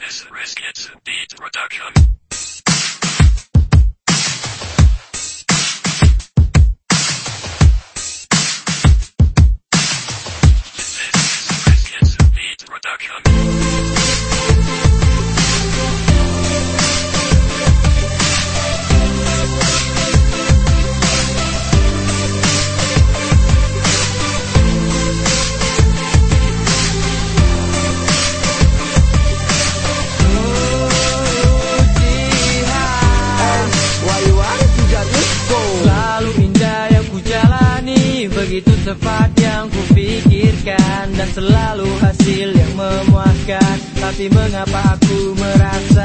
This is Riskits Beat Production. Begitu cepat yang ku pikirkan Dan selalu hasil yang memuaskan. Tapi mengapa aku merasa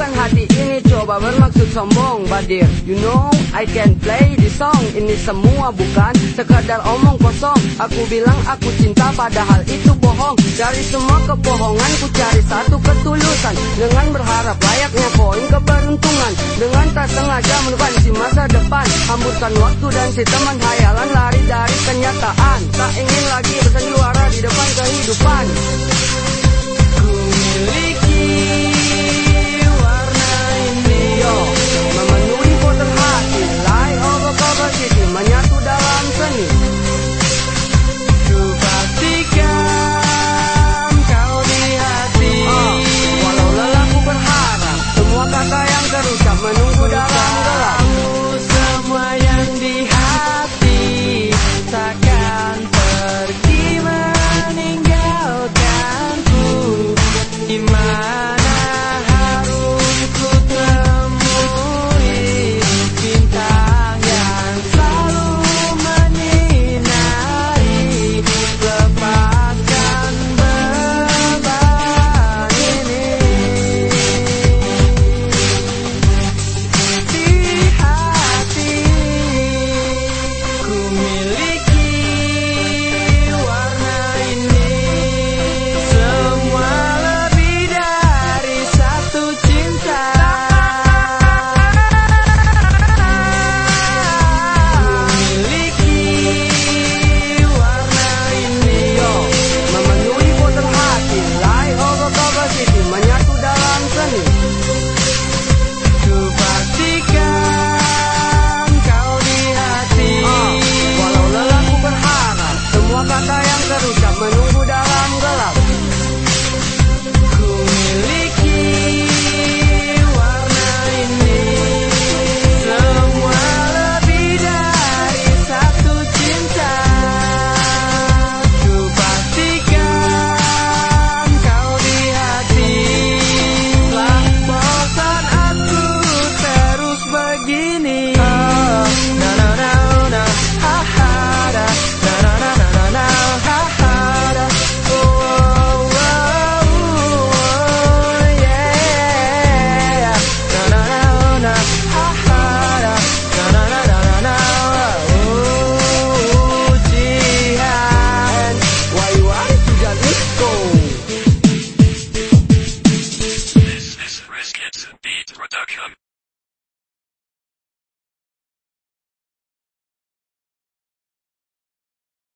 Bukan hati ini coba bermaksud sombong Badir. You know I can play this song. Ini semua bukan sekadar omong kosong. Aku bilang aku cinta padahal itu bohong. Dari semua kebohongan ku cari satu ketulusan. Dengan berharap layaknya koin keberuntungan. Dengan tak sengaja menemukan si masa depan. Hamburkan waktu dan si teman hayalan lari dari kenyataan. Tak ingin lagi bersandiwara di depan kehidupan action